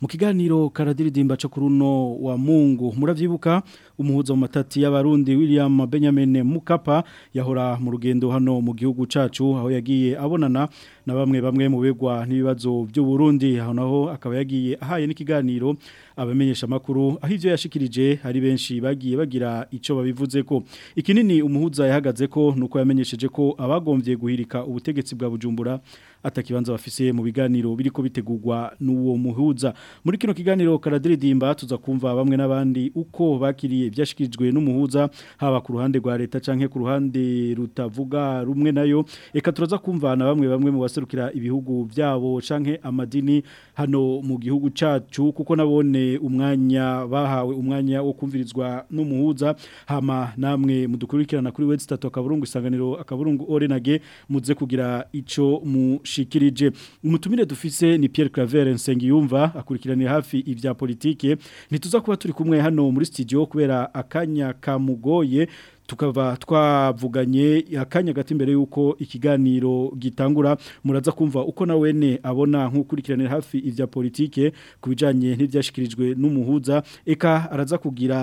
mu karadiridimba cyo kuri wa mungu murabyibuka umuhuza mu matati y'abarundi william benjamin mukapa yahora mu rugendo hano mu gihugu cacu aho yagiye abonana na bamwe bamwe mu begwa n'ibibazo by'u Burundi aho naho akaba yagiye ahaye n'ikiganiro abamenyesha makuru aho ivyo yashikirije hari benshi bagiye bagira ico babivuze ko ikinini umuhuza yahagaze ko nuko yamenyesheje ko abagombye guhirika ubutegetsi bwa Bujumbura atakibanza bafise mu biganiro biri ko bitegurwa n'uwo muhuza muri kino kiganiro karadiridimba tuza kumva bamwe n'abandi uko bakiriye ibyashyikirijwe n'umuhuza haba ku ruhande rwa leta canke ku ruhande rutavuga rumwe nayo reka turaza kumva bamwe bamwe mu baserukira ibihugu byabo cyangwa amadini hano mu gihugu cyacu kuko nabone umwanya bahawe umwanya wo kumvirizwa n'umuhuza hama namwe mudukurikirana kuri website akaburungu isanganiro akaburungu orenage muze kugira icyo mu yadushyikirije umutumire dufise ni Pierre Claver Nsengiyumva akurikiranye hafi ibya politike nituza kuba turi kumwe hano muri studio kubera akanya kamugoye tukaba twavuganye akanya gato imbere y'uko ikiganiro gitangura muraza kumva uko na wene abona nk'ukurikiranira hafi ibya politike ku bijyanye n'ibyashyikirijwe n'umuhuza eka araza kugira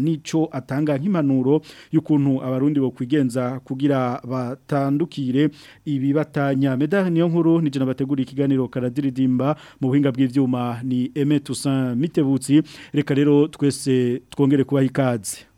n'icyo atanga nk'impanuro y'ukuntu abarundi bakwigenza kugira batandukire ibibatanya medani niyo nkuru nijana bategura ikiganiro karadiridimba mu buhinga bw'ibyuma ni eme tusa mitebutsi reka rero twese twongere kubaha ikaze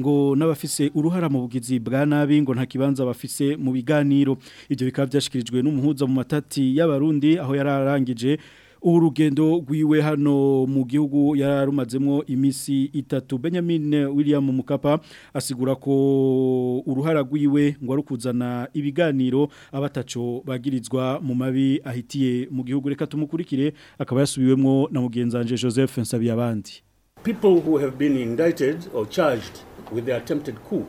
ngo n'abafise uruhara mu bugizi bwa nabi ngo nta kibanza bafise mu biganiro ibyo bikaba byashyikirijwe n'umuhuza mu matati y'abarundi aho yararangije urugendo rwiwe hano mu gihugu yararumazemo imisi itatu Benjamin William Mukapa asigura ko uruhara rwiwe ngo arukuzana ibiganiro abataco bagirizwa mu mabi ahitiye mu gihugu reka tumukurikire akaba yasubiwemo na mugenzanje Joseph Nsabiyabandi People who have been indicted or charged with the attempted coup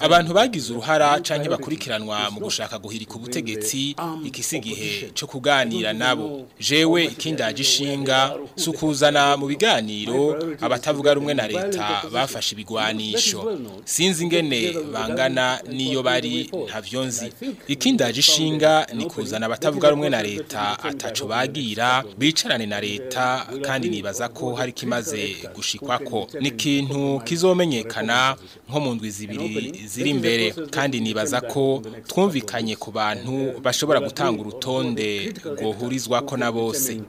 abantu bagize uruhara canke bakurikiranwa mu gushaka guhirika ubutegetsi ikisi gihe cyo kuganira nabo jewe ikindaje ishinga sukuzana mu biganiro abatavuga rumwe na leta bafashe ibigwanisho sinzi ingene bangana niyo bari ntavyonzi ikindi ishinga ni kuzana abatavuga rumwe na leta ataco bagira bicarane na leta kandi nibaza ko hari kimaze gushikwako ni kintu kizomenyekana nko mu ndwizi zibiri ziri imbere kandi nibaza ko twumvikanye ku bantu bashobora gutanga urutonde rwohurizwa ko na bose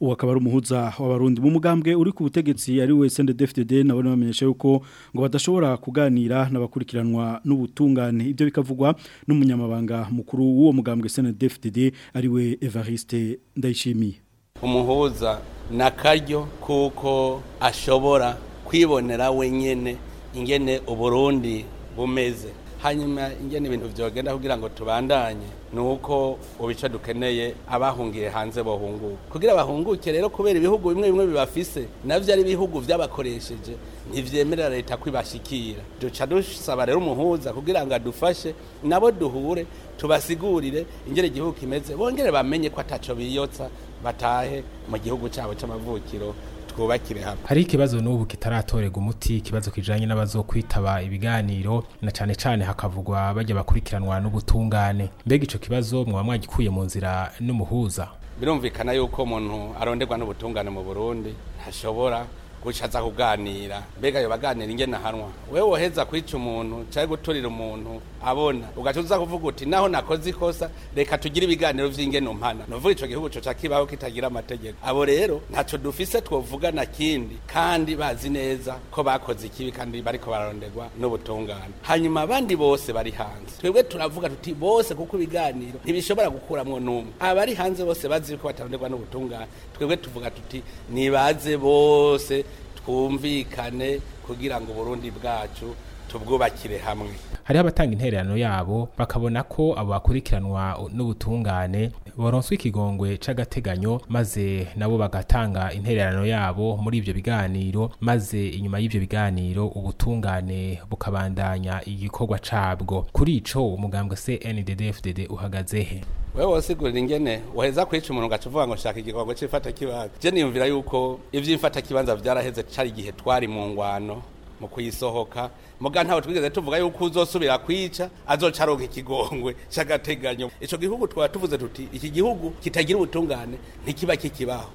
ubu akaba ari umuhuza w'abarundi mu mugambwe uri ku butegetsi ari we CNDD-FDD nabo bamenyesha yuko ngo badashobora kuganira n'abakurikiranwa n'ubutungane ibyo bikavugwa n'umunyamabanga mukuru w'uwo mugambwe CNDD-FDD ari we Evariste Ndayishimiye umuhuza na karyo kuko ashobora kwibonera wenyine ingene uburundi bumeze hanyuma ingene ibintu byogenda kugira ngo tubandanye ni uko ubica dukeneye abahungiye hanze bahunguka kugira bahunguke rero kubera ibihugu bimwe bimwe bibafise nabyo ari ibihugu byabakoresheje ntibyemerera leta kwibashikira duca dusaba rero umuhuza kugira ngo adufashe nabo duhure tubasigurire ingene igihugu kimeze bongere bamenye ko atacyo biyotsa batahe mu gihugu cyabo cy'amavukiro twubakire hamwe hari ikibazo n'ubu kitaratorega umuti ikibazo kijanye n'abazokwitaba ibiganiro na cyane cane hakavugwa bajya bakurikiranwa n'ubutungane mbega ico kibazo mwaba mwagikuye mu nzira n'umuhuza birumvikana yuko umuntu aronderwa n'ubutungane mu Burundi ntashobora gucaza kuganira mbega yo baganira ingena hanwa wewe woheza kwica umuntu cyari guturira umuntu abona ugaca kuvuga uti naho nakoze ikosa reka tugire ibiganiro vy'ingeno mpana novuga icyo gihugu co cakibaho kitagira amategeko abo rero ntaco dufise twovuga na kindi kandi bazi neza ko bakoze ikibi kandi bariko bararonderwa n'ubutungane hanyuma abandi bose bari hanze twebwe turavuga tuti bose kuko ibiganiro ntibishobora gukuramwo n'umwe abari hanze bose bazi ko bataronderwa n'ubutungane twebwe tuvuga tuti nibaze bose twumvikane kugira ngo Burundi bwacu tubwubakire hamwe hariho abatanga intererano yabo bakabona ko abo bakurikiranwa n'ubutungane boronswa ikigongwe c'agateganyo maze nabo bagatanga intererano yabo muri ibyo biganiro maze inyuma y’ibyo biganiro ubutungane bukabandanya igikorwa cabwo kuri icyo umugambwe cndd uhagaze he? wewe wasigurira ingene waheza kwica umuntu gacu ngo shaka igikongo cy'ifata kibanza je niyumvira yuko ivy'ifata kibanza vyaraheze cari gihe twari mu ngwano mu kuyisohoka muga ntawe twigeze tuvuga yuko uzosubira kwica azocaronka ikigongwe cy'agateganyo ico gihugu twaba tuvuze tuti iki gihugu kitagira ubutungane ntikiba kikibaho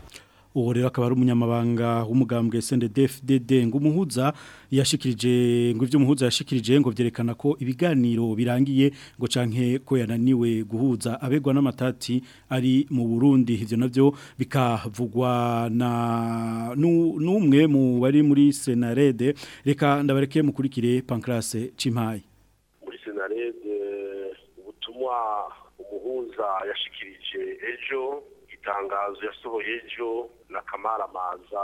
uwo rero akaba ari umunyamabanga w'umugambwe SNDD-FDD ngo umuhuza yashikirije ngo ivyo umuhuza yashikirije ngo byerekana ko ibiganiro birangiye ngo canke ko yananiwe guhuza abegwa n'amatati ari mu Burundi ivyo navyo bikavugwa na numwe mu bari muri Senarede reka ndabareke mukurikire Pancrase Cimpayi muri Senarede ubutumwa umuhuza yashikirije ejo itangazo yasohoye ejo na kamara maza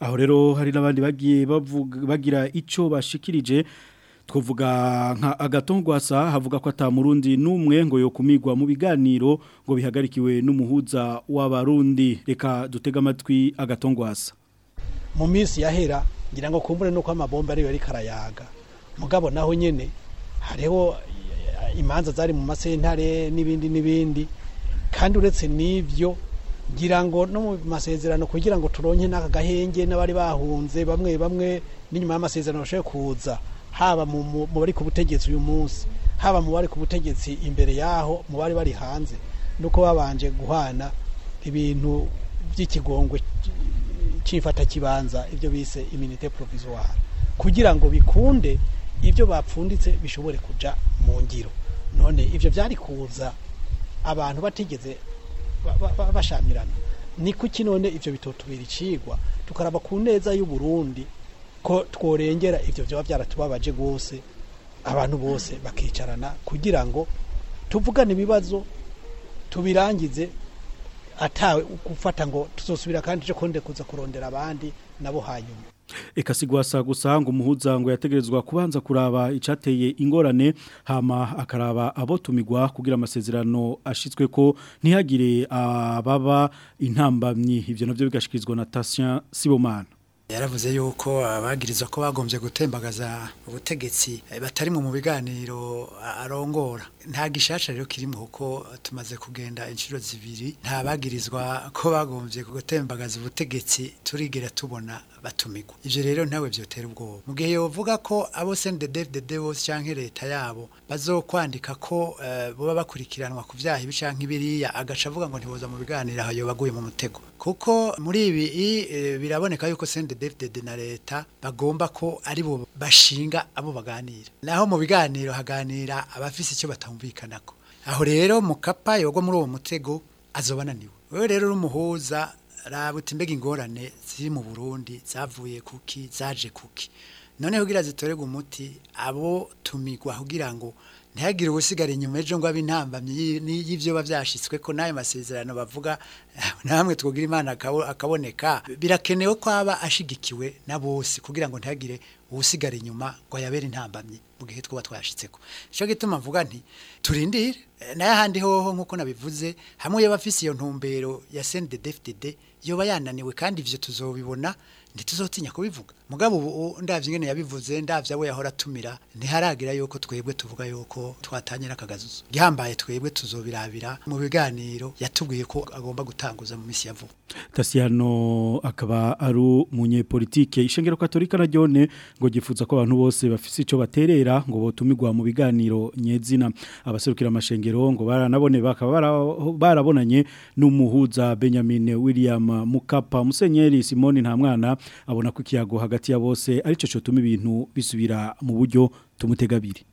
aho rero hari n'abandi bagiye bagira icyo bashikirije twavuga nka agatongwasa havuga ko atamurundi n'umwe ngo yo mu biganiro ngo bihagarikiwe n'umuhuza w'abarundi reka dutega amatwi agatongwasa mu minsi yahera ngira ngo kumbure nuko amabomba ariyo ariko arayaga mugabo naho nyene hariho imanza zari mu masentare n'ibindi n'ibindi kandi uretse n'ibyo ngira ngo no mu masezerano kugira ngo turonke n'aka gahenge n'abari bahunze bamwe bamwe n'inyuma y'amasezerano bashobora kuza haba mu bari ku butegetsi uyu munsi haba mu bari ku butegetsi imbere yaho mu bari bari hanze nuko babanje guhana ibintu by'ikigongwe cy'ifata kibanza ibyo bise iminite provisoire kugira ngo bikunde ibyo bapfunditse bishobore kujya mu ngiro none ibyo byari kuza abantu bategeze bashamirana ni kuki none ibyo bitotubera icigwa tukaraba ku neza y'uburundi ko tworengera ibyo byaba byaratubabaje rwose abantu bose bakicarana kugira ngo tuvugane ibibazo tubirangize atawe gufata ngo tuzosubira kandi ejo kuza kurondera abandi nabo hanyuma Eka sigwasa gusa ngo umuhuzango yategerezwa kubanza kuraba icateye ingorane hama akaraba abo tumigwa kugira amasezerano ashitswe ko ntihagire ababa intambamyi ivyo navyo bigashikirizwa na Tatien Sibomana yaravuze yuko abagirizwa ko bagombye gutembagaza ubutegetsi batari mu biganiro arongora nta gishasha rero kirimo kuko tumaze kugenda inshuro zibiri nta bagirizwa ko bagombye gutembagaza ubutegetsi turigira tubona batumigwa ivyo rero ntawe vyotera ubwoba mu gihe yovuga ko abo CNDD-FDD bose canke leta yabo bazokwandika ko uh, boba bakurikiranwa ku vyaha ibi canke biriya agaca avuga ngo ntiboza mu biganiro aho yobaguye mu mutego kuko muri ibi e, biraboneka yuko CNDD-FDD na leta bagomba ko ari bo bashinga abo baganira naho mu biganiro haganira abafise icyo ko aho rero mukapa yogwa muri uwo mutego azobananiwe wewe rero urumuhuza rabuta imbega ingorane ziri mu burundi zavuye kuki zaje kuki none kugira zitorerwe umuti abo tumigwa kugira ngo ntihagire ubusigare inyuma ejo ngo abintambamye y'ibyo biba ko n'ayo masezerano bavuga namwe twogira imana akaboneka birakenewe ko aba ashigikiwe na bose kugira ngo ntagire ubusigare inyuma ngo yabere intambamye mu gihe twaba twayashyitseko nicyo gituma mvuga nti turindire eh, nayo ahandi hoho nk'uko nabivuze hamwe y'abafise iyo ntumbero ya sendedefitede yoba yananiwe kandi ibyo tuzobibona ntituzotinya kubivuga mugabo ubu ndabye ingene yabivuze ndabye we yahora atumira ntiharagira yuko twebwe tuvuga yuko twatanyira akagazuzo gihambaye twebwe tuzobirabira mu biganiro yatubwiye ko agomba gutanguza mu misi yavuga Tasiano akaba ari umunyepolitike ishengero katolika na jone ngo gifuza ko abantu bose bafise ico baterera ngo botumigwa mu biganiro nyezina abaserukira amashengero ngo baranabone bakaba barabonanye n'umuhuza Benjamin William Mukapa musenyeri Simone nta mwana abona ko ikiyago hagati hagati ya bose aricyo cyotuma ibintu bisubira mu buryo tumutegabiri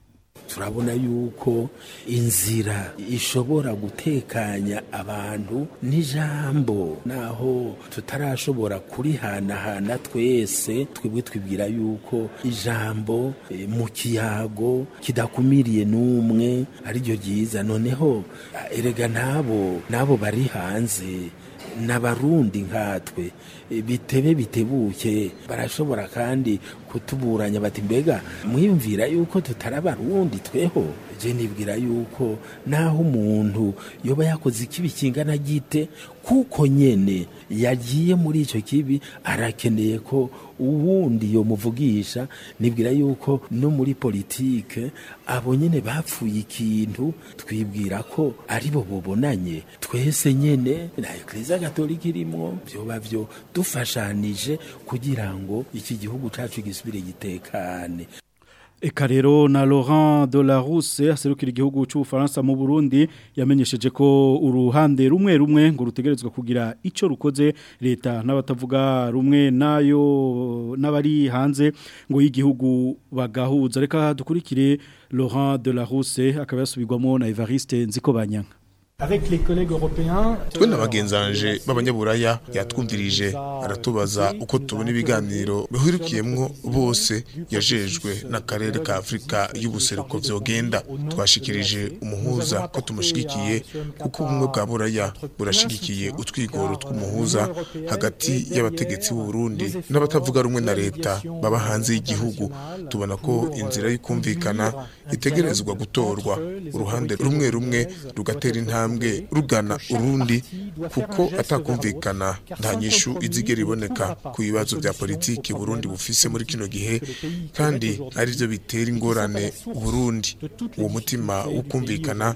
turabona yuko inzira ishobora gutekanya abantu n'ijambo naho tutarashobora kurihanahana twese twebwe twibwira yuko ijambo e, mu kiyago kidakumiriye n'umwe ariryo ryiza noneho erega n'abo n'abo bari hanze n'abarundi nkatwe bitebe bitebuke barashobora kandi kutuburanya bati mbega mwiyumvira yuko tutaraba rundi tweho je nibwira yuko naho umuntu yoba yakoze ikibi kingana gite kuko nyene yagiye muri icyo kibi arakeneye ko uwundi yo muvugisha nibwira yuko no muri politike abo nyene bapfuye ikintu twibwira ko ari bo bobonanye twese nyene na Eklezia Katolika irimwo byoba byo dufashanije kugira ngo iki gihugu cacu gisubire gitekane Eka na Laurent de Dolarousse aserukira igihugu cy'Ubufaransa mu Burundi yamenyesheje ko uruhande rumwe rumwe ngo rutegerezwa kugira icyo rukoze leta n'abatavuga rumwe nayo n'abari hanze ngo y'igihugu bagahuza reka dukurikire Laurent de Dolarousse akaba yasubirwamo na Evariste Nzikobanyanga twe na bagenzi banje b'abanyaburaya yatwumvirije aratubaza uko tubona ibiganiro bihurikiyemo bose yajejwe n'akarere ka afurika y'ubuseruko vyogenda twashikirije umuhuza ko tumushyigikiye kuko ubumwe bwa buraya burashyigikiye utwigoro tw'umuhuza hagati y'abategetsi b'uburundi n'abatavuga rumwe na leta baba hanze y'igihugu tubona ko inzira y'ukumvikana itegerezwa gutorwa uruhande rumwe rumwe rugatera intambwe urutambwe rugana urundi kuko atakumvikana nta nyishu izigera iboneka ku bibazo bya politiki burundi bufise muri kino gihe kandi aribyo bitera ingorane burundi uwo mutima wo kumvikana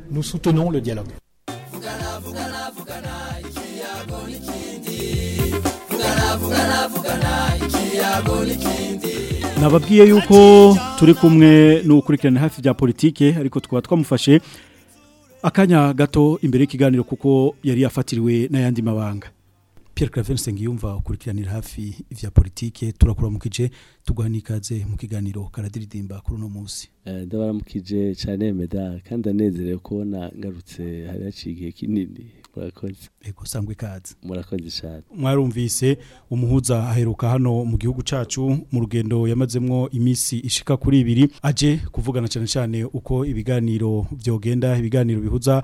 nous soutenons le dialogue nababwiye yuko turi kumwe n'ukurikirana hafi bya politike ariko tukaba twamufashe akanya gato imbere y'ikiganiro kuko yari yafatiriwe n'ayandi mabanga Pierre Claver Nsengiyumva ukurikiranira hafi ivya politike turakuramukije tugahanikaze mu kiganiro karadiridimba kuri no munsi eh ndabaramukije cyane meda kandi anezerewe kubona ngarutse hari yacigiye kinini murakoze yego sangwe ikaze murakoze cyane mwarumvise umuhuza aheruka hano mu gihugu cacu mu rugendo yamazemo iminsi ishika kuri ibiri aje kuvugana cyane cyane uko ibiganiro byogenda ibiganiro bihuza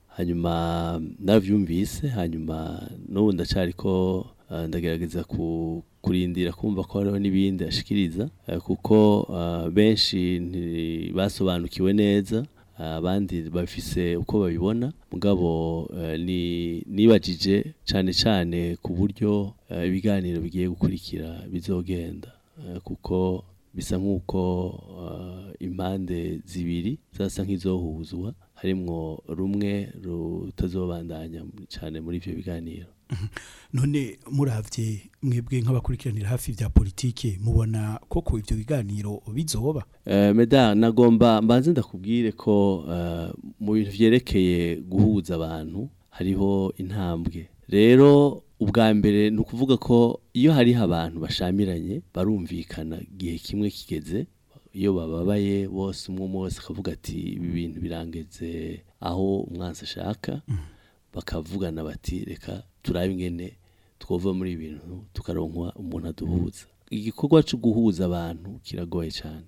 hanyuma nabyumvise hanyuma n'ubu ndacari ko eh, ndagerageza kurindira kumva ko hariho n'ibindi ashikiriza eh, kuko benshi basobanukiwe neza abandi bafise uko babibona mugabo eh, nibagije cyane cyane ku buryo eh, ibiganiro bigiye gukurikira bizogenda eh, kuko bisa nk'uko impande zibiri zasa nk'izohuzwa harimwo rumwe rutazobandanya cyane muri ibyo biganiro none murabye mwebwe nk'abakurikiranira hafi bya politiki mubona koko ibyo biganiro bizoba eh, meda nagomba mbanze ndakubwire ko eh, mu bintu byerekeye guhuza abantu hariho intambwe rero ubwa mbere ni ukuvuga ko iyo hari abantu bashamiranye barumvikana gihe kimwe kigeze iyo bababaye bose umwe wese akavuga ati ibi bintu birangeze aho umwanzi ashaka mm. bakavugana bati reka turabe ingene twova muri ibi bintu tukaronkwa umuntu aduhuza igikorwa cyo guhuza abantu kiragoye cyane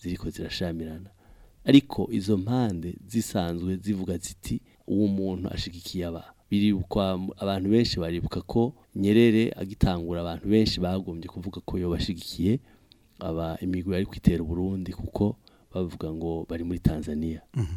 ziriko zirashamirana ariko izo mpande zisanzwe zivuga ziti uwo muntu ashigikiye aba biribuka abantu benshi baribuka ko nyerere agitangura abantu benshi bagombye kuvuga ko yo bashigikiye aba imigwi ari kwitera uburundi kuko bavuga ngo bari muri tanzania mhm.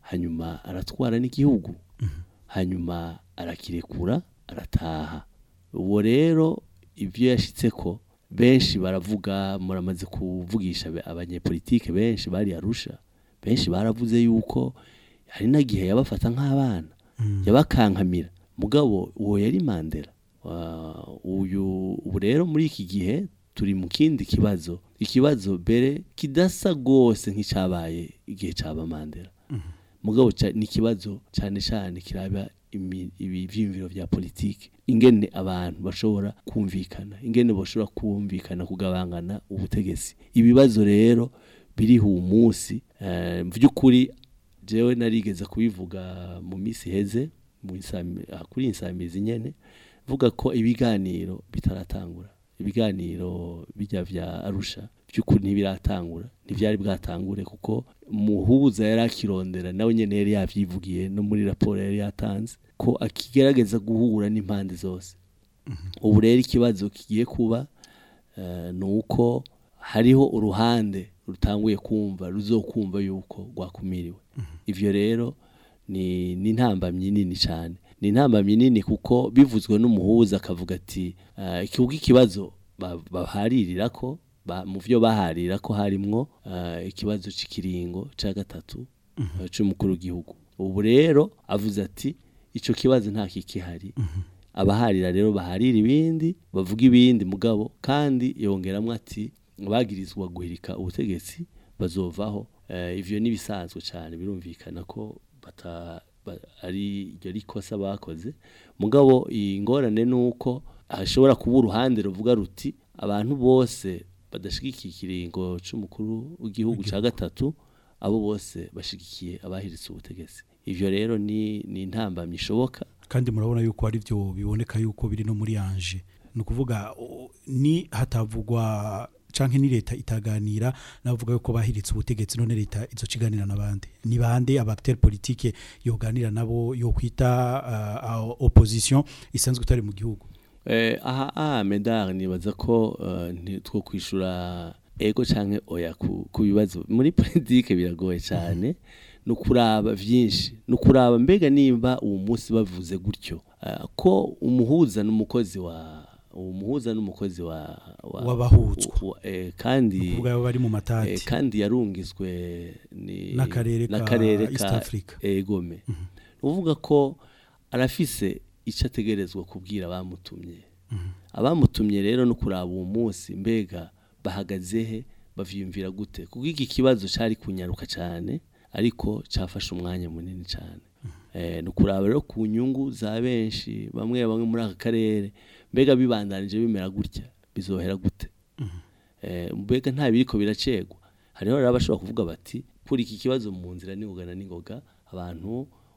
hanyuma aratwara n'igihugu hanyuma arakirekura arataha uwo rero ibyo yashyitse ko benshi baravuga muramaze kuvugisha abanyepolitike benshi bari arusha benshi baravuze yuko hari n'igihe yabafata nk'abana mm. yabakankamira mugabo uwo yari mandela uyu ubu rero muri iki gihe turi mu kindi kibazo ikibazo mbere kidasa rwose nk'icyabaye igihe cyaba mandela mugabo ni ikibazo cyane cyane kiraba ibyiyumviro bya politiki ingene abantu bashobora kumvikana ingene bashobora kumvikana kugabangana ubutegetsi ibibazo rero biriho uwo munsi by'ukuri eh, jewe narigeze kubivuga mu minsi iheze ah, kuri insamizi nyine vuga ko ibiganiro bitaratangura ibiganiro bijya bya arusha by'ukuri ntibiratangura ntibyari bwatangure kuko muhuza yari akirondera nawe nyine yari yabyivugiye no muri raporo yari yatanze ko akigerageza guhura n'impande zose mhm. ubu rero ikibazo kigiye kuba eh, ni uko hariho uruhande rutanguye kumva ruzokumva yuko rwakumiriwe mhm. ivyo rero ni intambamyi nini cyane ni intambamyi nini kuko bivuzwe n'umuhuza akavuga ati eh, ikibuga ikibazo baharirira ko mu byo baharira ko harimwo eh, ikibazo cy'ikiringo cya gatatu mhm. eh, cy'umukuru w'igihugu ubu rero avuze ati icyo kibazo nta kikihari mhm. abaharira rero baharira ibindi bavuga ibindi mugabo kandi yongeramo ati bagirizwa guhirika ubutegetsi bazovaho eh, ibyo nibisanzwe cyane birumvikana ko ari iryo rikosa bakoze mugabo iyi ngorane ni uko hashobora kuba uruhande ruvuga ruti abantu bose badashyigikiye ikiringo cy'umukuru w'igihugu cya gatatu abo bose bashyigikiye abahiritse ubutegetsi ibyo rero ni ni intambamyi ishoboka kandi murabona yuko hari byo biboneka yuko biri no muri Anje ni ukuvuga ni hatavugwa canke ni leta itaganira navuga yuko bahiritse ubutegetsi none leta izo ciganira nabandi ni bande abacteur politique yoganira nabo yo kwita uh, opposition isanzwe utari mu gihugu Eh, aha aha medari nibaza ko eh, two kwishyura ego cyangwa oya ku bibazo muri politiki biragoye cyane ni ukuraba byinshi ni ukuraba mbega nimba uwo munsi bavuze gutyo eh, ko umuhuza n'umukozi wa umuhuza muhuza n'umukozi wa wabahuzwa kandi bari mu matati kandi yarungizwe n'akarere ka east africa egome mhm. uvuga ko arafise icyo ategerezwa kubwira abamutumye mhm. abamutumye rero no kuraba uwo munsi mbega bahagaze he bavyiyumvira gute kuko iki kibazo cyari kunyaruka cyane ariko cyafashe umwanya munini cyane mhm. eh, ni ukuraba rero ku nyungu za benshi bamwe bamwe muri aka karere mbega bibandanije bimera gutya bizohera gute mhm. eh, mbega nta biriko biracegwa hariho rero abashobora kuvuga bati kuri iki kibazo mu nzira n'ingogana n'ingoga abantu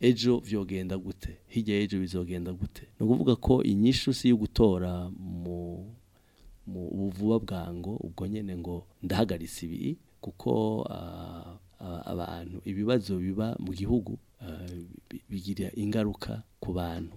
ejo vyogenda gute hirya ejo bizogenda gute ni ukuvuga ko inyishu si yo gutora mu buvuba bwango ubwo nyine ngo ndahagaritse ibi kuko abantu ibibazo biba mu gihugu bigira ingaruka ku bantu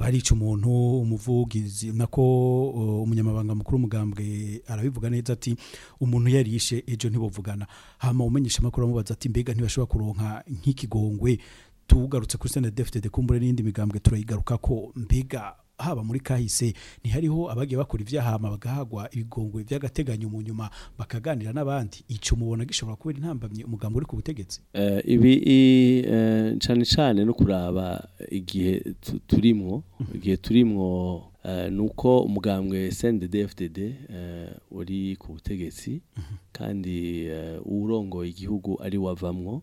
barica eh, umuntu umuvugizi nako eh, umunyamabanga mukuru umugambwe arabivuga neza ati umuntu yarishe ejo ntibuvugana hama umenyesha amakuru amubaza ati mbega ntibashobora kuronka nk'ikigongwe tugarutse kuri sena defite de kumbure n'indi migambwe turayigaruka ko mbega haba muri kahise ntihariho abagiye bakora ibyahama bagahagwa ibigongwe by'agateganyo mu nyuma bakaganira n'abandi icyo mubona gishobora kubera intambamye umugambi uri ku butegetsi eh, ibi eh, cyane cyane no kuraba igihe turimwo igihe turimwo eh, nuko umugambwe SNDD-FDD uri ku butegetsi kandi urongoye igihugu ari wavamwo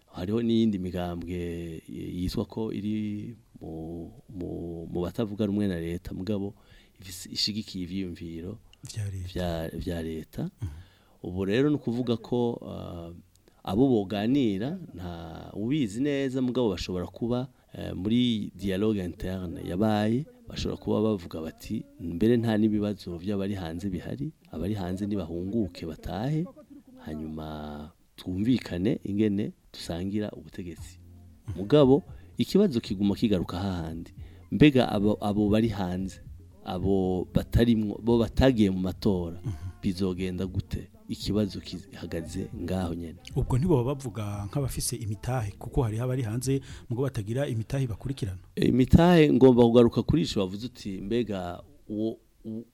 hariho n'iyindi migambwe yitwa ko iri mu batavuga rumwe na leta mugabo ishigikiye ibyiyumviro bya leta mhm. ubu rero ni ukuvuga ko ah, abo boganira nta ubizi neza mugabo bashobora kuba Eh, muri dialogue interne yabaye bashobora kuba bavuga bati mbere nta n'ibibazo by'abari hanze bihari abari hanze nibahunguke batahe hanyuma twumvikane ingene dusangira ubutegetsi mugabo ikibazo kiguma kigaruka hahandi mbega abo abo bari hanze abo bo batagiye mu matora bizogenda gute ikibazo gihagaze ngaho nyine ubwo ntibaba bavuga nk'abafise imitahe kuko hari abari hanze ngo batagira imitahe bakurikirana eh, imitahe ngomba kugaruka kuri icyo bavuze uti mbega uwo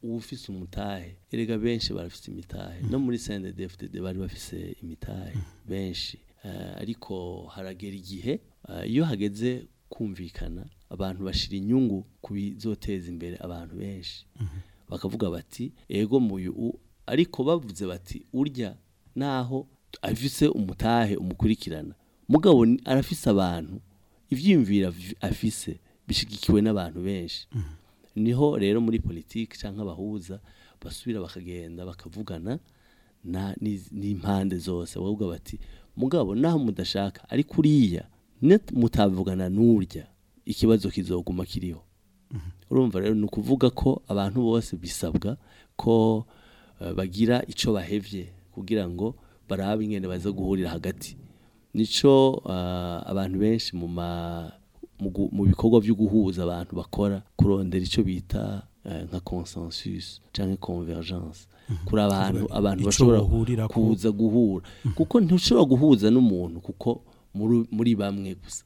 ufise umutahe erega eh, benshi barafise imitahe mm. no muri CNDD-FDD bari bafise imitahe mm. benshi eh, ariko haragera igihe iyo hageze kumvikana abantu bashira inyungu ku bizoteza imbere abantu benshi mm-hmm. bakavuga bati ego muyu ariko bavuze bati urya naho afise umutahe umukurikirana mugabo arafise abantu ibyiyumvira afise bishyigikiwe n'abantu benshi mm-hmm. niho rero muri politiki cyangwa abahuza basubira bakagenda bakavugana na n'impande zose bavuga bati mugabo naho mudashaka ariko uriya mutavugana n'urya ikibazo kizoguma kiriho mm-hmm. urumva rero ni ukuvuga ko abantu bose bisabwa ko Eh, bagira icyo bahevye kugira ngo barabe ingene baza guhurira hagati nico eh, abantu benshi mu mu bikorwa byo guhuza abantu bakora kurondera icyo bita eh, nka consensus cyangwa convergence mhm. kuri abantu abantu bashobora kuza guhura mhm. kuko ntushobora guhuza n'umuntu kuko muri bamwe gusa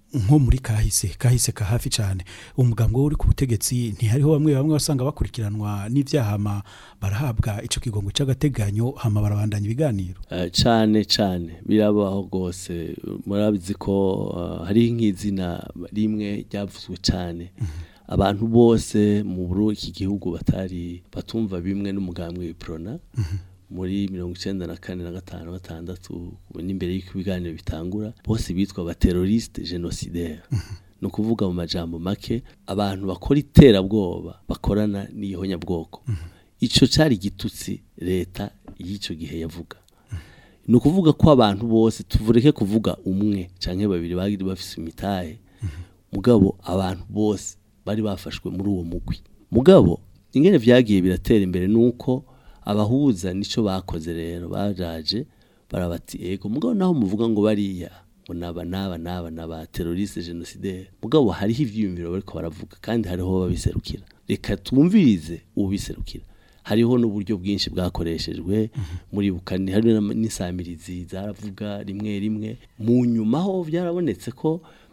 nko muri kahise kahise ka hafi cyane umugambwe uri ku butegetsi ntihariho bamwe bamwe basanga bakurikiranwa n'ibyaha barahabwa icyo kigongo cy'agateganyo hama barabandanya ibiganiro eh, cyane cyane birabaho rwose murabizi ko eh, hari nk'izina rimwe ryavuzwe cyane mhm. abantu bose mu buru iki gihugu batari batumva bimwe n'umugambwe w'iporona mhm. muri mirongo icyenda na kane na gatanu gatandatu n'imbere y'uko ibiganiro bitangura bose bitwa abateroriste genocidaire mhm. ni ukuvuga mu majambo make abantu bakora iterabwoba bakorana n'ihonyabwoko mhm. icyo cyari igitutsi leta y'icyo gihe yavuga mhm. ni ukuvuga ko abantu bose tuvureke kuvuga umwe cyangwa babiri bari bafite imitahe mugabo abantu bose bari bafashwe muri uwo mugwi mugabo ingene byagiye biratera imbere ni uko abahuza nicyo bakoze rero baraje barabati ego mugabo naho muvuga ngo bariya ngo naba naba naba naba teroriste genocidaire mugabo hariho ibyiyumviro bariko baravuga kandi hariho babiserukira reka twumvirize ubiserukira hariho n'uburyo bwinshi bwakoreshejwe mhm. muri bukani hari n'isamirizi zaravuga rimwe rimwe mu nyuma ho byarabonetse ko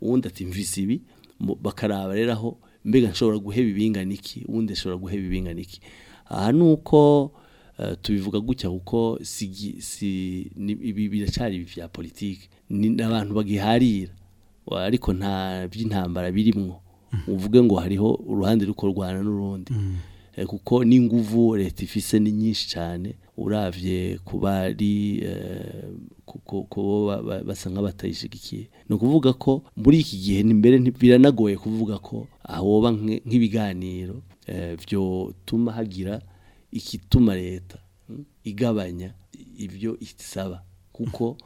uwundi ati mvise ibi bakaraba rero aho mbega nshobora guheba ibingana iki uwundi ashobora guheba ibingana iki aha ni uko eh, tubivuga gutya kuko ibi bya politiki n'abantu bagiharira ariko nta by'intambara birimo mm. uvuge ngo hariho uruhande rwana n'urundi mm. eh, kuko n'inguvu leta ifise ni nyinshi cyane urabye ku bari eh, basa nk'abatayishyigikiye ni ukuvuga ko muri iki gihe mbere biranagoye kuvuga ko ahoba nk'ibiganiro Eh, byotuma hagira ikituma leta hmm, igabanya ibyo isaba kuko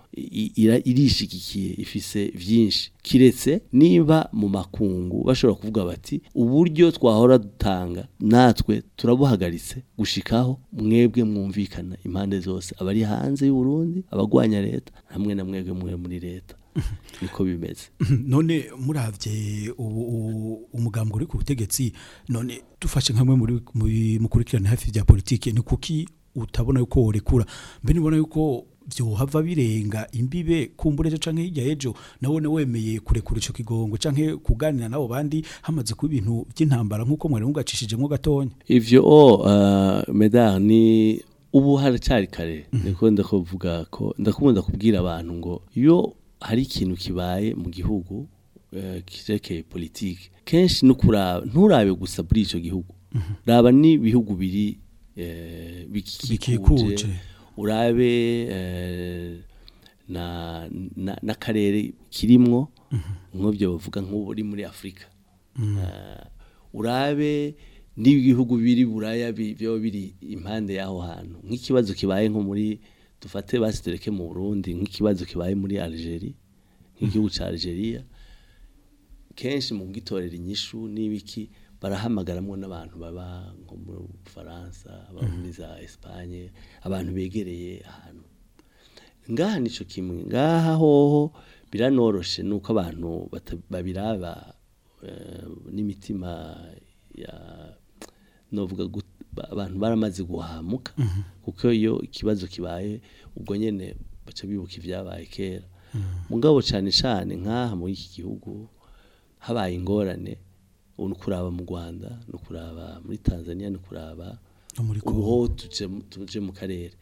irishikikiye ifise byinshi kiretse niba mu makungu bashobora kuvuga bati uburyo twahora dutanga natwe turabuhagaritse gushikaho mwebwe mwumvikana impande zose abari hanze y'uburundi abagwanya leta hamwe na mwebwe mwe muri leta niko bimeze none muravye umugambwe uri ku butegetsi none dufashe nk'amwe muri mukurikirana hafi bya politike ni kuki utabona yuko worekura mbe nibona yuko byohava birenga imbibe kumbureje canke hirya ejo ne wemeye kurekura ico kigongo canke kuganira nabo bandi hamaze ku bintu by'intambara nkuko mwari mugacishijemo gatonya ivyo uh, medani ubu haracari kare mm -hmm. niko ndakuvuga ko ndakunda kubwira abantu ngo yo hari ikintu kibaye mu gihugu eh, kirekeye politiki kenshi nturabe gusa muri icyo gihugu mhm. raba bihugu biri eh, bikikuje urabe eh, n'akarere kirimwo mhm. nk'ubyo bavuga nk'uri muri afurika mhm. urabe n'ibihugu biri buraya biba biri impande y'aho hantu nk'ikibazo kibaye nko muri dufate bazitereke mu burundi nk'ikibazo kibaye muri Algeria nk'igihugu cya Algeria kenshi mu bwitorera inyishu n'ibiki barahamagaramo n'abantu baba nko mu Faransa muri za mhm. Espagne abantu begereye ahantu ngaha nico kimwe ngaha hoho biranoroshe nuko abantu babiraba eh, n'imitima ya novuga abantu baramaze guhamuka mhm. kuko iyo ikibazo kibaye ubwo nyine baca bibuka ibyabaye kera mhm. mugabo cyane cyane nk'aha muri iki gihugu habaye ingorane uno kuraba mu rwanda ni ukuraba muri tanzania ni ukuraba ubuho tuje mu karere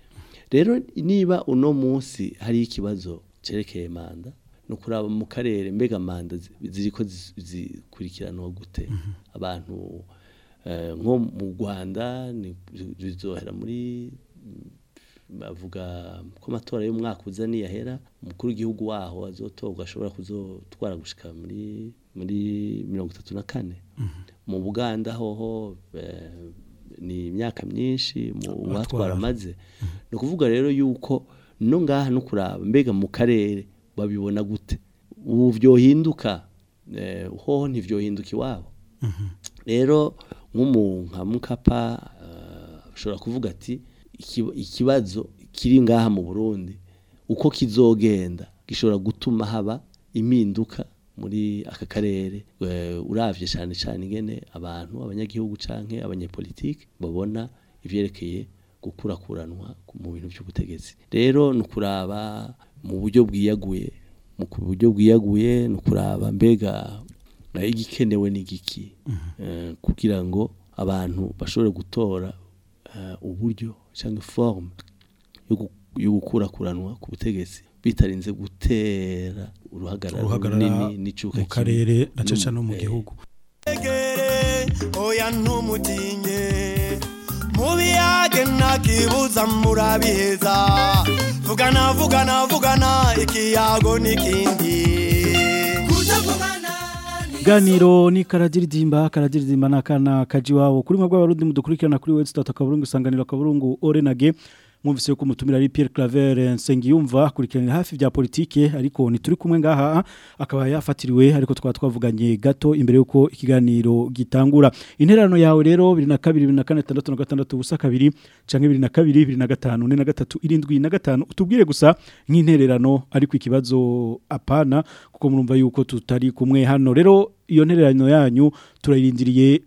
rero niba uno munsi hari ikibazo cyerekeye manda ni ukuraba mu karere mbega manda ziri ko zikurikiranwa gute mhm. abantu Eh, nko mu rwanda bizohera muri bavuga ko amatora y'umwaka uza niyahera umukuru w'igihugu waho azotorwa ashobora kuzotwara gushyika muri muri mirongo itatu na kane mhm. mu buganda hoho eh, ni imyaka myinshi mu amaze mhm. ni ukuvuga rero yuko no ngaha no kuraba mbega mu karere babibona gute ubu byohinduka eh, hoho ntibyohinduka iwabo mhm. rero nk'umuntu mukapa eh, ushobora kuvuga ati ikibazo kiri ngaha mu burundi uko kizogenda gishobora gutuma haba impinduka muri aka karere eh, urabye cyane cyane ingene abantu abanyagihugu canke abanyepolitiki babona ibyerekeye gukurakuranwa mu bintu by'ubutegetsi rero nukuraba mu buryo bwiyaguye mu buryo bwiyaguye ni ukuraba mbega nayo igikenewe n’igiki eh, kugira ngo abantu bashobore gutora eh, uburyo cyangwa forume yo gukura gukurakuranwa ku butegetsi bitarinze gutera uruhagarara runini n'icuka mu karere na no mu eh. gihugu oya ntumutinye mubiyage ntakibuza murabiheza vugana vugana vugana ikiyago n'ikindi kutavuga Ganiro ni karagiririmba karagiririmba nakana kaji wabo kuri mwebwe abarundi mudukurikirana kuri website akaburungu sanganira akaburungu orenage mwumvise yuko umutumira ari Pierre Claver Nsengiyumva kurikiranira hafi bya politike ariko turi kumwe ngaha akaba yafatiriwe ariko twa twavuganye gato imbere yuko ikiganiro gitangura interano yawe rero 2246 ubusa kabiri canke 2245 utubwire gusa nk'intererano ariko ikibazo apana kuko murumva yuko tutari kumwe hano rero iyo ntererano yanyu turayirindiriye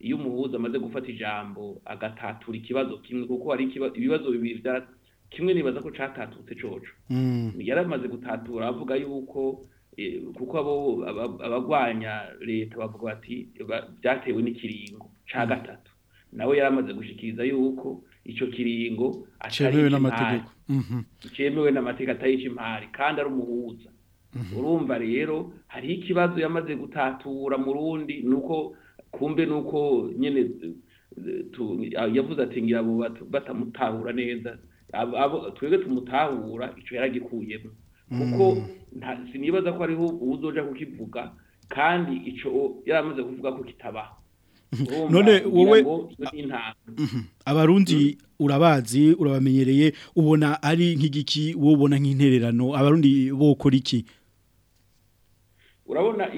iyo umuhuza amaze gufata ijambo agatatura ikibazo kimwe kuko hari ibibazo bibiri kimwe nibaza ko catatutse coco mm. yaramaze gutatura avuga yuko e, kuko abo abagwanya leta bavuga bati byatewe n'ikiringo ca mm. gatatu nawe yaramaze gushikiriza yuko icyo kiringo atari n'amategeko mm-hmm. cemewe n'amategeko atari ikimari kandi ari umuhuza mm-hmm. urumva rero hari ikibazo yamaze gutatura mu rundi nuko kumbe nuko nyene yavuze ati ngira batamutahura neza twebwe tumutahura icyo yaragikuyemo kuko hmm. sinibaza ko ariho uwuzoja kukivuga kandi icyo yaramaze kuvuga ko kitabaho hmm. none wowe hmm. abarundi urabazi urabamenyereye ubona ari nk'igiki wowe nk'intererano abarundi bokora iki urabona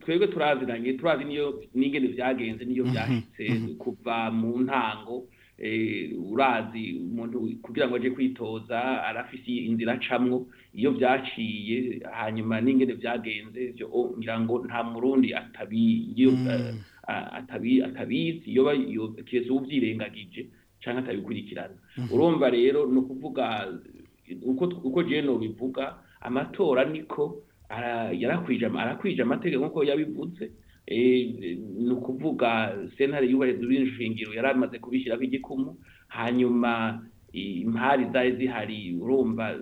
twebwe turaziranye turazi niyo n'ingene byagenze niyo byahise kuva mu ntango Eh, urazi umuntu kugira ngo ajye kwitoza arafisi inzira acamwo iyo byaciye hanyuma n'ingene byagenze byo oh, ngira ngo nta murundi atabi mm. eh, atabi atabizi keretse uwubyirengagije cyangwa atabikurikirana mm-hmm. urumva rero ni ukuvuga uko jeno bivuga amatora niko yarakwije amategeko nk'uko yabivuze E, ni ukuvuga sentare y'ubuherezi shingiro yari amaze kubishyiraho igikumu hanyuma impari zari zihari urumva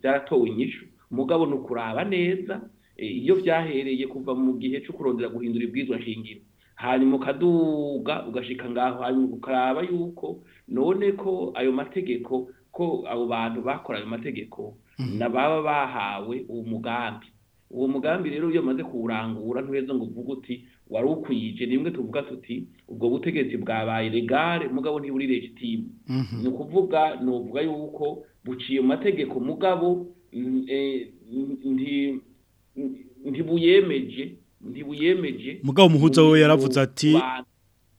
byaratowe inyishu umugabo ni ukuraba neza e, iyo byahereye kuva mu gihe cyo kurondera guhindura ibwizwa shingiro hanyuma ukaduga ugashika ngaho hanyuma ukaraba yuko none ko ayo mategeko ko abo bantu bakora ayo mategeko mhm. baba bahawe uwo mugambi uwo mugambi rero iyo amaze kuwurangura ntuheze ngo uvuge uti wari ukuyije nimwe tuvuga tuti ubwo butegetsi bwabaye regare mugabo ntiburi legitime mhm. ni ukuvuga ni uvuga yuko buciye mu mategeko mugabo mm, e, ntibuyemeje ntibuyemeje mugabo umuhuza we yaravuze ati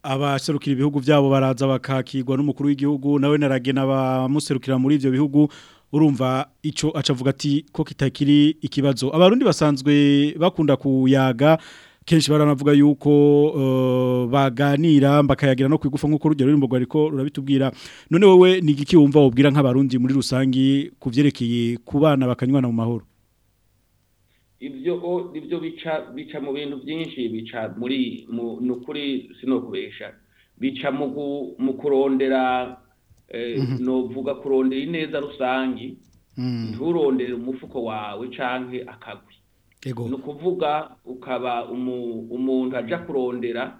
abaserukira ibihugu byabo baraza bakakirwa n'umukuru w'igihugu nawe naragena abamuserukira muri ibyo bihugu urumva icyo acavuga ati ko kitakiri ikibazo abarundi basanzwe bakunda kuyaga kenshi baranavuga yuko uh, baganira bakayagira no kwigufa nk'uko urugero ruri mu ariko rurabitubwira none wowe ni igiki wumva wabwira nk'abarundi muri rusange ku kubana ku bakanywana mu mahoro ibyo nibyo bica bica mu bintu byinshi bica muri nukuri ukuri sinokubesha bica mu kurondera Eh, mhm. novuga kurondera ineza rusange mm. nturondera umufuko wawe cyangwa akagwi ni ukuvuga ukaba umuntu aja kurondera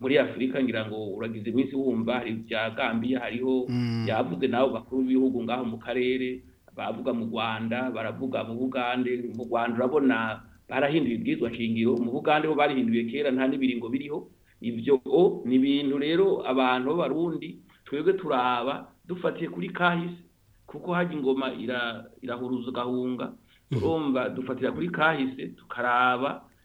muri afurika ngira ngo uragize iminsi wumva hari ibya gambiya hariho mm. yavuze nawe bakuru b'ibihugu ngaho mu karere bavuga mu rwanda baravuga mu bugande mu rwanda urabona barahinduye ibwirizwa shingiro mu bugande bo barihinduye kera nta n'ibiringo biriho ibyo o ni ibintu rero abantu b'abarundi twebwe turaba dufatiye kuri kahise kuko haje ingoma irahuruza ugahunga mhm. urumva dufatira kuri kahise tukaraba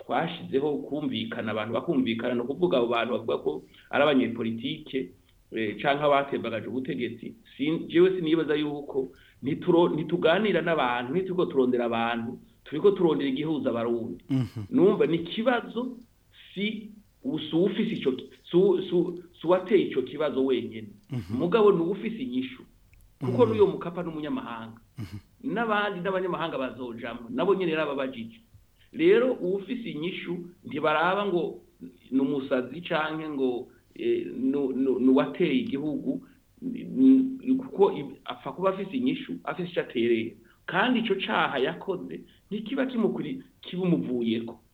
twashizeho kumvikana abantu bakumvikana ni ukuvuga abo bantu bavuga ko ari abanyepolitike eh, cyangwa abatembagaje ubutegetsi njyewe sinibaza yuko ntituganira n'abantu ntituko turondera abantu turi ko turondera igihuza abarundi mhm. numva ni ikibazo si uwateye icyo kibazo wenyine mhm. mugabo ni uwufise inyishu kuko mm-hmm. n'uyu mukapa n'umunyamahanga mm-hmm. n'abandi n'abanyamahanga bazojamo nabo nyine babajije rero uwufise inyishu ntibaraba ngo ni umusazi cyangwa ngo e, ni igihugu kuko apfa kuba afise inyishu afise icyo atereye kandi icyo cyaha yakoze ntikiba kimukuri kibumuvuyeko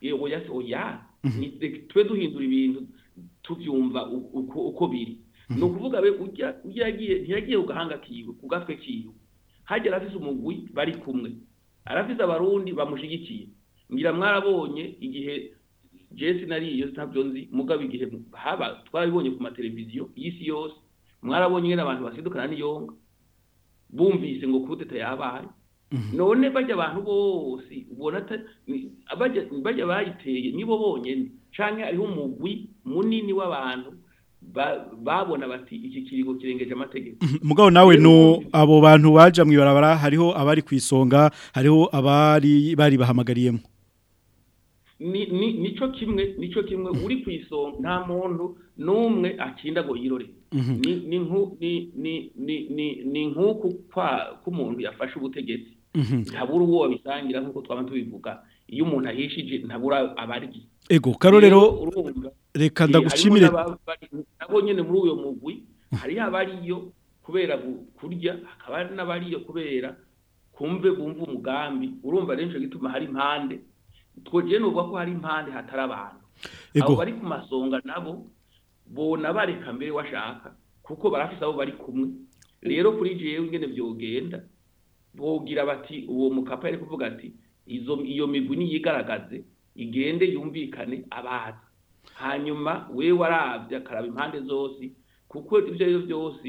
yego yase oya mhm. twe duhindura ibintu tubyumva uko biri mhm. ni ukuvuga ujya ujya yagiye ntiyagiye ku kiwe ku kiwe hagera afise umugwi bari kumwe arafise abarundi bamushigikiye ngira mwarabonye igihe jesi nariyo ntabyo nzi mugabo igihe haba twarabibonye ku mateleviziyo y'isi yose mwarabonye nyine abantu basidukana n'iyonga bumvise ngo kudeta yabaye mhm. none bajya abantu bose ubona bajya bayiteye nibo bonyene canke hariho umugwi munini w'abantu babona bati iki kirigo kirengeje amategeko mhm. mugabo nawe no abo bantu baje mu ibarabara hariho abari ku isonga hariho abari bari bahamagariyemo ni nico kimwe nico kimwe mhm. uri ku nta muntu n'umwe akinda ngo yirore mhm. ni ni nk'uku k'umuntu yafashe ubutegetsi ntabura uwo wabisangira nk'uko twaba tubivuga iyo umuntu ahishije ntabura abaryi ego karo rero reka ndagushimire ko nyine muri uyo mugwi hari abariyo kubera kurya hakaba n'abariyo kubera kumve bumva umugambi urumva rero gituma hari impande twogeye nuvuga ko hari impande hatari abantu abo bari ku masonga nabo bona bareka mbere washaka kuko barafise abo bari kumwe rero kuri jewe ingene vyogenda bogira bati uwo mukapa yari kuvuga ati izo iyo migwi niyigaragaze igende yumvikane abazi hanyuma we warabye akaraba impande zose kuko ibyo ari byo byose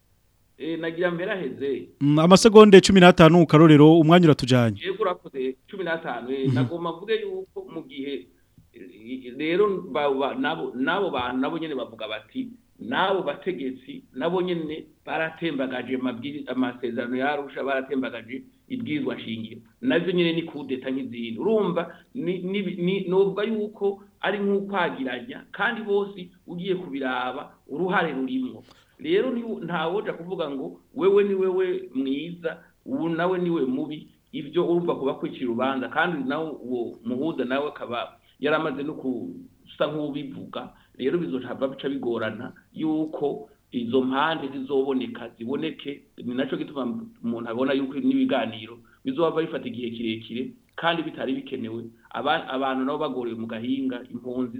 Eh, nagira mbera heze mm, amasegonde cumi n'atanu karorero umwanya uratujyanye yego eh, urakoze cumi n'atanu eh, mhm. nagomba yuko mu gihe rero n'abo bantu nabo nyine bavuga bati n'abo bategetsi nabo nyine baratembagaje amasezerano yarusha baratembagaje ibwirizwa shingiro nazo nyine ni kudeta nk'izindi urumva nuvuga yuko ari nk'ukwagiranya kandi bose ugiye kubiraba uruhare rurimo rero ntawoja kuvuga ngo wewe ni wewe mwiza ubu nawe niwe mubi ibyo urumva kuba kwicira urubanza kandi nawe uwo muhuza nawe akaba yari amaze no gusa nk'ubivuga rero bizotava bica bigorana yuko izo mpande zizoboneka ziboneke ni nacyo gituma umuntu abona yuko n'ibiganiro bizoba bifata igihe kirekire kandi bitari bikenewe abantu nabo bagorewe mu gahinga impunzi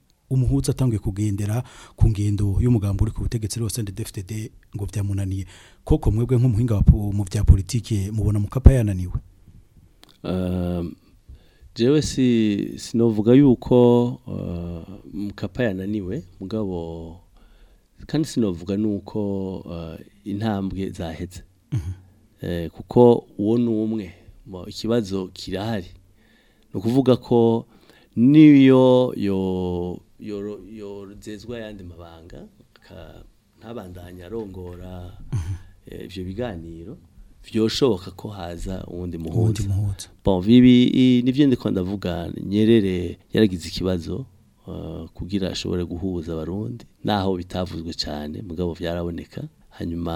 umuhuza atangiye kugendera ku ngendo y'umugambo uri ku butegetsi rwose ndefutede ngo byamunaniye koko mwebwe nk'umuhinga mu bya politiki mubona mukapa yananiwe ehm, jewe sinovuga yuko eh, mukapa yananiwe mugabo kandi sinavuga nuko eh, intambwe zahetse mm-hmm. eh, kuko uwo ni umwe ikibazo kirahari ni ukuvuga ko n'iyo yozezwa ayandi mabanga ntabandanya arongora mm-hmm. eh, ibyo biganiro byoshoboka ko haza uwundi muhuza bibi nibyo ndikunda ndavuga nyerere yaragize ikibazo Uh, kugira ashobore guhuza abarundi naho bitavuzwe cyane mugabo byaraboneka hanyuma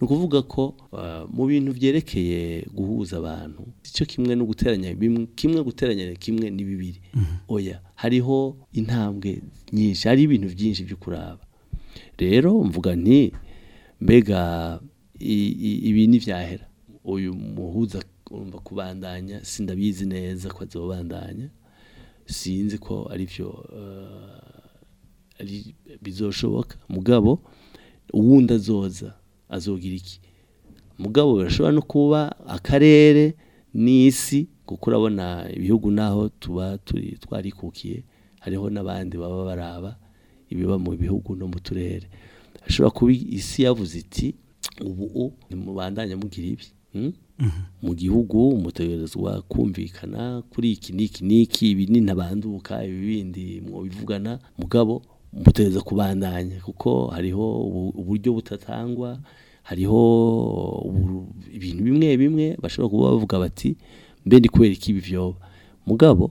ni ukuvuga ko uh, mu bintu byerekeye guhuza abantu icyo kimwe no guteranya kimwe guteranya kimwe ni bibiri mhm. oya hariho intambwe nyinshi hari ibintu byinshi byo kuraba rero mvuga nti mbega ibi ni byahera uyu muhuza urumva kubandanya sindabizi neza ko azobandanya sinzi ko eh, ari byo bizoshoboka mugabo uwundi azoza azogira iki mugabo birashobora no kuba akarere n'isi kuko urabona ibihugu naho tuba turi twarikukiye hariho n'abandi baba baraba ibiba mu bihugu no mu turere hashobora kuba isi yavuze iti ubu mubandanya mugira ibi hmm? mu gihugu mutegerezwa kumvikana kuri iki n'iki n'iki ibi ni ntabanduka ibi bindi mwabivugana mugabo mutegereza kubandanya kuko hariho uburyo butatangwa hariho ibintu bimwe bimwe bashobora kuba bavuga bati mbe ndi kubera iki byoba mugabo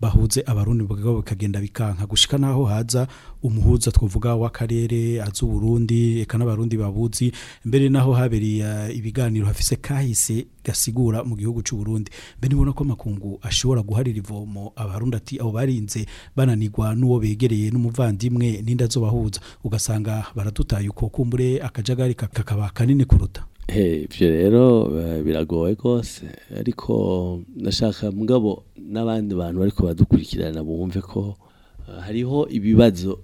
bahuze abarundi bwabo bikagenda bikanka gushika naho haza umuhuza twavuga w'akarere azi uburundi eka n'abarundi babuzi mbere naho habereye uh, ibiganiro hafise kahise gasigura mu gihugu cy'u Burundi mbe nibona ko makungu ashobora guhari ivomo abarundi ati abo barinze bananirwa n'uwo begereye n'umuvandimwe n’indazo zo bahuza ugasanga baradutaye uko kumbure akajagari kakaba kanini kuruta ibyo rero eh, biragoye rwose ariko nashaka mugabo n'abandi bantu ariko badukurikirana bumve ko eh, hariho ibibazo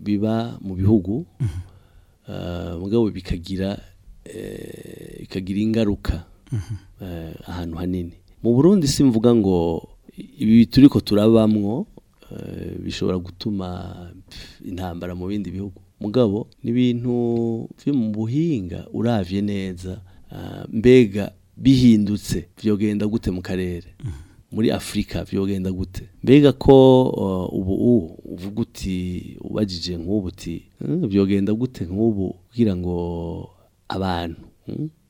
biba mu bihugu eh, mugabo bikagira ikagira ingaruka ahantu hanini mu burundi si mvuga ngo ibi turi turabamwo bishobora gutuma intambara mu bindi bihugu mugabo n'ibintu byo mu buhinga uravye neza ah, mbega bihindutse byogenda gute mu karere mm. muri Afrika vyogenda gute mbega ko ah, ubu uvuga uti ubajije nk'ubu uti eh, vyogenda gute nk'ubu kugira ngo abantu hmm,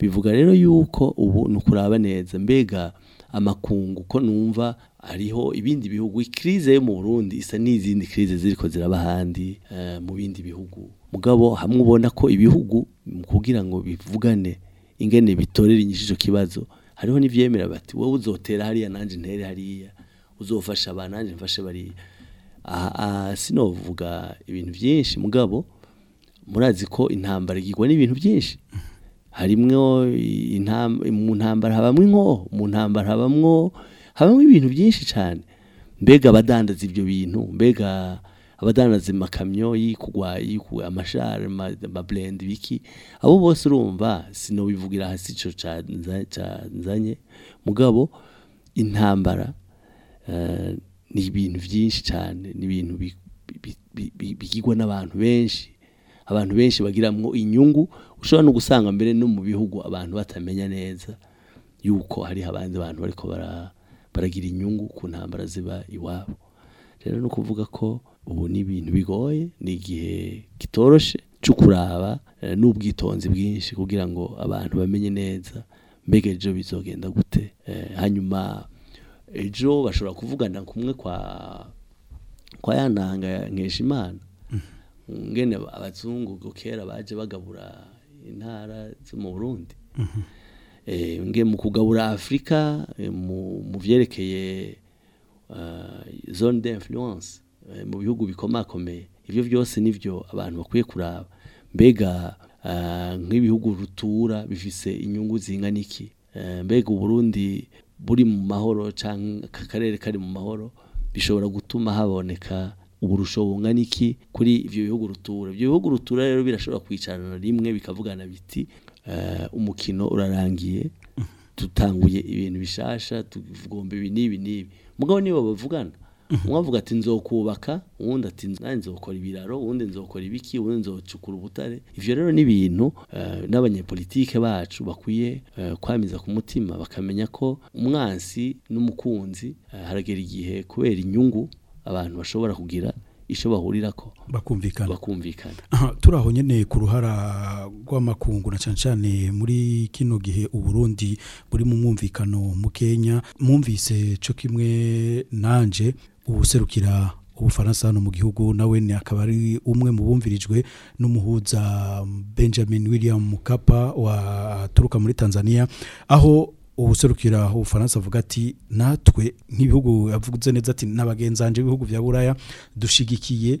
bivuga rero yuko ubu ni ukuraba neza mbega amakungu ko numva hariho ibindi bihugu ikirize yo mu Burundi isa n'izindi kirize ziriko ziraba uh, mu bindi bihugu mugabo hamwe ubona ko ibihugu kugira ngo bivugane ingene bitorera inyishisho kibazo hariho n'ivyemera bati wowe uzotera hariya nanje ntere hariya uzofasha abantu nanje mfashe bariya aha sinovuga ibintu byinshi mugabo murazi ko intambara igirwa n'ibintu byinshi harimwo mu ntambara habamwo inko mu ntambara habamwo habamo ibintu byinshi cyane mbega abadandaza ibyo bintu mbega abadandaza amakamyo y'ikugwayi amashari amaburendi biki abo bose urumva sinobivugira hasi icyo nzanye mugabo intambara eh, ni ibintu byinshi cyane ni ibintu bigigwa n'abantu benshi abantu benshi bagiramwo inyungu ushobora no gusanga mbere no mu bihugu abantu batamenya neza yuko hari abandi bantu bariko bara baragira inyungu ku ntambara ziba iwabo rero ni ukuvuga ko ubu ni ibintu bigoye ni igihe kitoroshye cyo kuraba eh, n'ubwitonzi bwinshi kugira ngo abantu bamenye neza mbega ejo bizogenda gute eh, hanyuma ejo bashobora kuvugana kumwe kwa kwa ya ntanga nkesha imana mm-hmm. ngene abazungu kera baje bagabura intara zo mu burundi mm-hmm. Eh, mu kugabura Afrika eh, mu byerekeye eh, zone d’influence mu bihugu bikomakomeye ibyo byose nibyo abantu bakwiye kuraba mbega nk'ibihugu rutura bifise inyungu zingana iki mbega uburundi buri mu mahoro cyangwa karere kari mu mahoro bishobora gutuma haboneka uburusho bungana iki kuri ibyo bihugu rutura ibyo bihugu rutura rero birashobora kwicarana rimwe bikavugana biti Eh, umukino urarangiye tutanguye ibintu bishasha tugomba ibi n'ibi n'ibi mugabo niba bavugana mhm. umwe avuga ati nzokubaka uwundi ati nanjye nzokora ibiraro uwundi nzokora ibiki uwundi nzocukura ubutare ivyo rero ni ibintu eh, n'abanyepolitike bacu bakwiye eh, kwamiza ku mutima bakamenya ko umwansi n'umukunzi haragera igihe kubera inyungu abantu bashobora kugira icyo bahurira ko bakumvikana bakumvikana turaho nyine ku ruhara rw'amakungu na cyane cyane muri kino gihe uburundi buri mu mwumvikano mu kenya mwumvise cyo kimwe nanje ubuserukira ubufaransa hano mu gihugu nawe ni akaba ari umwe mu bumvirijwe n'umuhuza benjamin william mukapa waturuka muri tanzania aho ubuserukira ubufaransa avuga ati natwe nk'ibihugu yavuze neza ati n'abagenzanje b'ibihugu bya buraya dushigikiye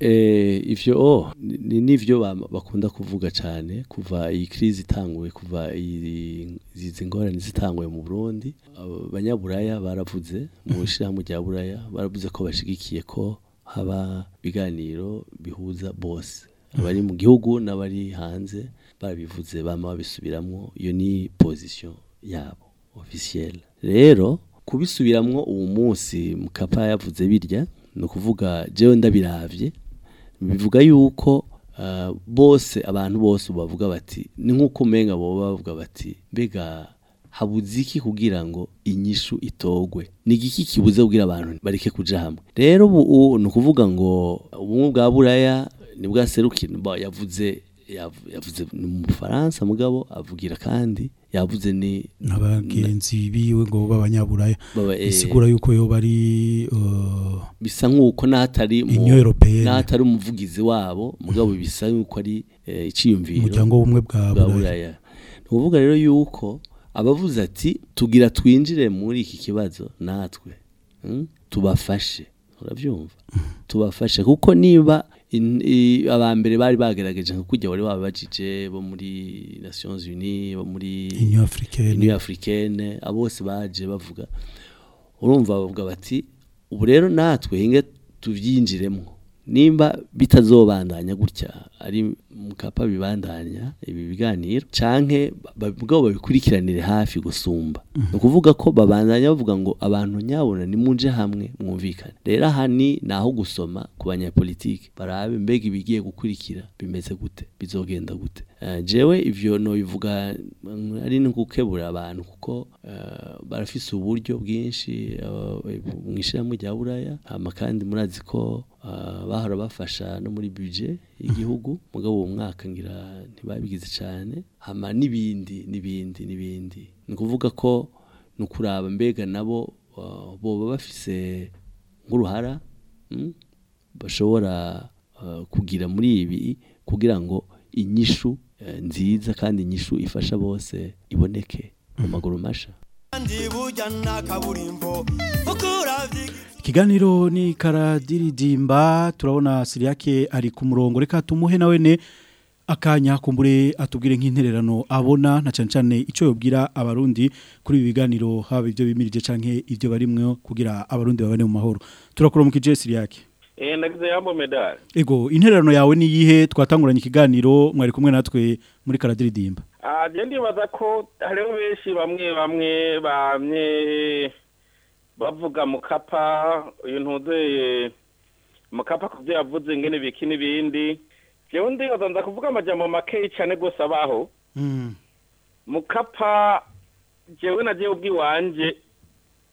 eh ivyo oh nivyo bakunda kuvuga cyane kuva iyi crise itanguye kuva izi ngorane zitanguye mu Burundi abanyaburaya baravuze mu mm-hmm. shirahamwe rya buraya baravuze ko bashigikiye ko haba biganiro bihuza bose mm-hmm. abari mu gihugu n'abari hanze barabivuze bama babisubiramwo iyo ni position yabo officielle rero kubisubiramwo uwo munsi mukapa yavuze birya ni ukuvuga jewe ndabiravye bivuga yuko eh, bose abantu bose bavuga bati ni nk'uko umenga baba bavuga bati mbega habuze iki kugira ngo inyishu itogwe ni igiki kibuze kugira abantu bareke kuja hamwe rero ubu ni ukuvuga ngo ubumwe bwa buraya nibwo aserukira yavuze yavuze ni mu bufaransa mugabo avugira kandi yavuze ni abagenzi biwe ngo b'abanyaburaya eh, bisigura yuko yo bari uh, bisa nk'uko n'atari n'atari umuvugizi wabo mugabo bisa nk'uko ari eh, icyiyumviro umuryango w'ubumwe bwa buraya ni ukuvuga rero yuko abavuze ati tugira twinjire muri iki kibazo natwe hmm? tubafashe urabyumva mm. tubafashe kuko niba abambere bari bagerageje nko kujya bari babajije bo muri Nations Unies bo muri Union Africaine Union Africaine abose baje bavuga urumva bavuga bati ubu rero natwe hinge tuvyinjiremo nimba bitazobandanya gutya ari mukapa bibandanya ibi biganiro canke bwo babikurikiranire hafi gusumba mhm. ni ko babandanya bavuga ngo abantu nyabona nimunje hamwe mwumvikane rero aha ni naho gusoma ku banyapolitiki barabe mbega ibigiye gukurikira bimeze gute bizogenda gute Eh, jewe ivyo nobivuga mm, ari nkukebura abantu kuko eh, barafise uburyo bwinshi eh, mu ishyirahamwe rya buraya hama kandi murazi ko bahora bafasha no muri budget igihugu mugabo uwo mwaka ngira ntibabigize cyane ama n'ibindi n'ibindi n'ibindi ni ko nukuraba ukuraba mbega nabo boba bafise nk'uruhara mm, bashobora kugira muri ibi kugira ngo inyishu Eh, nziza kandi inyishu ifasha bose iboneke mu mhm. maguru masha ikiganiro ni karadiridimba turabona siriyake ari ku murongo reka tumuhe na ne akanya kumbure atubwire nk'intererano abona na cyane cyane icyo yobwira abarundi kuri ibi biganiro haba ibyo bimirije cyangwa ibyo barimwo kugira abarundi babane mu mahoro turakora mu kijesi siriyake eee eh, nagize yambo medali ego intererano yawe ni iyihe twatanguranye ikiganiro mwari kumwe natwe muri karadiridimba agenda ah, ndibaza ko hariho benshi bamwe bamwe bamye bavuga mukapa uyu ntuzeye mukapa ku byo yavuze ngene biki n'ibindi yewe ndibaza nza kuvuga amajyamo make cyane rwose abaho hmm. mukapa jewe ubwi ubwiwanje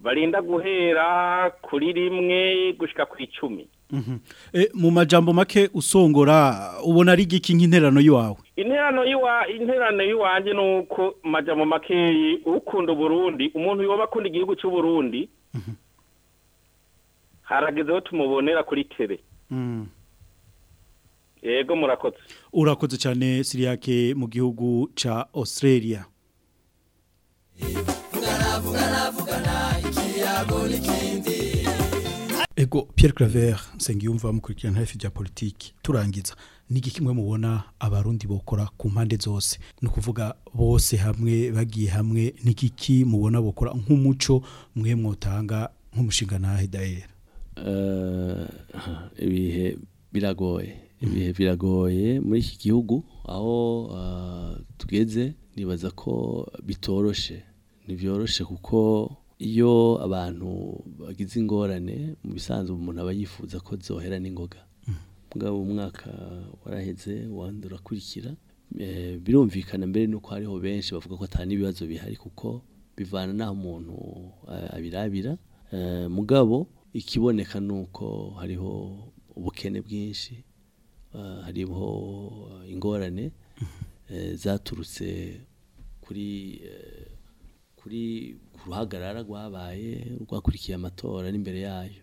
barinda guhera kuri rimwe gushyika ku icumi Eh, mu majambo make usongora ubona ari igiki nk'interano y'iwawe interano y'iwa interano y'iwanjye ni uko majambo make ukunda uburundi umuntu yoba akunda igihugu cy'uburundi harageze aho tumubonera kuri tebe mm. yego murakoze urakoze cyane siriyake mu gihugu cya australia vugana vugana vugana ikiyago n'ikindi ego Pierre Claver Nsengiyumva yumva hafi bya politiki turangiza ni kimwe mubona abarundi bokora ku mpande zose ni ukuvuga bose hamwe bagiye hamwe ni iki mubona bokora nk'umuco mwe mwotanga nk'umushinga na hidayera eh, ibihe biragoye mm-hmm. ibihe biragoye muri iki gihugu aho ah, tugeze nibaza ko bitoroshe ntibyoroshe kuko iyo abantu bagize ingorane mu bisanzwe umuntu aba yifuza ko zohera n'ingoga mugabo umwaka waraheze uwandi urakurikira eh, birumvikana mbere nuko hariho benshi bavuga ko atari n'ibibazo bihari kuko bivana n'aho umuntu eh, abirabira eh, mugabo ikiboneka ni uko hariho ubukene bwinshi hariho ingorane zaturutse kuri kuri ku ruhagarara rwabaye rwakurikiye amatora n'imbere yayo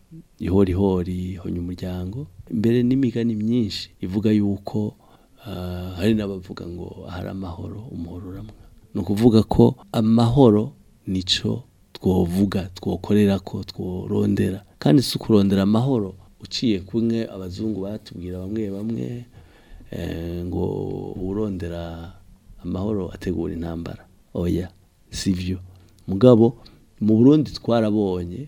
ihorihori honya umuryango mbere n'imigani myinshi ivuga yuko ah, hari n'abavuga ngo hari amahoro umuhoro uramwa ni ukuvuga ko amahoro nicyo twovuga twokorera ko tworondera kandi si ukurondera amahoro uciye kumwe abazungu batubwira bamwe bamwe eh, ngo urondera amahoro ategura intambara oya si byo mugabo mu burundi twarabonye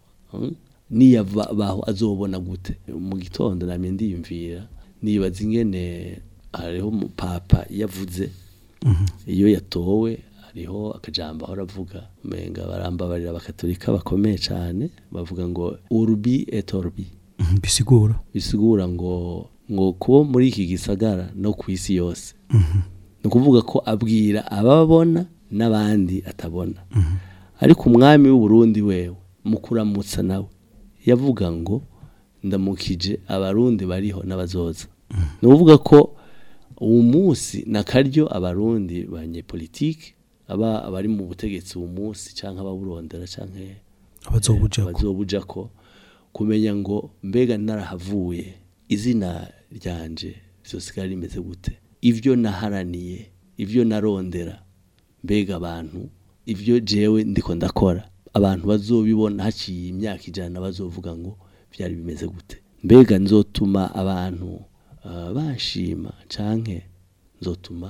hmm? niyava baho azobona gute mu gitondo namye ndiyumvira nibaza ingene hariho papa yavuze mhm. iyo yatowe hariho akajambo aho aravuga umenga barambabarira abakatorika bakomeye cyane bavuga ngo urubi etorbi mhm, bisigura bisigura ngo ngo kuba muri iki gisagara no ku isi yose mhm. ni ukuvuga ko abwira ababona n'abandi atabona ariko umwami w'u w'uburundi wewe mu kuramutsa nawe yavuga ngo ndamukije abarundi bariho n'abazoza ni ko uwo munsi na karyo abarundi banyepolitike aba abari mu butegetsi uwo munsi cyangwa ababurondera cyangwa abazobuja ko eh, kumenya ngo mbega narahavuye izina ryanje zosigara imeze gute ibyo naharaniye ibyo narondera mbega abantu ibyo jewe ndiko ndakora abantu bazobibona haciye imyaka ijana bazovuga ngo byari bimeze gute mbega nzotuma abantu uh, bashima canke nzotuma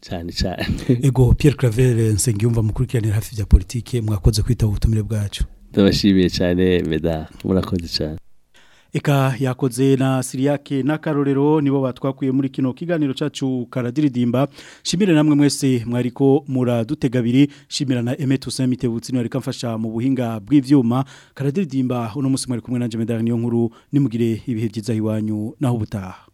cyane cyane ego Pierre Claver Nsengiyumva mukurikiranira hafi bya politike mwakoze kwitaba ubutumire bwacu ndabashimiye cyane meda murakoze cyane Eka yakoze na Siriyake na Karorero nibo batwakuye muri kino kiganiro cacu karadiridimba shimire namwe mwese mwariko muradutega biri shimira na Aimé Toussaint Mitebutsi ari kamfasha mu buhinga bw'ivyuma karadiridimba uno musi mwari kumwe na Jean Medar niyo nkuru nimugire ibihe byiza iwanyu naho ubutaha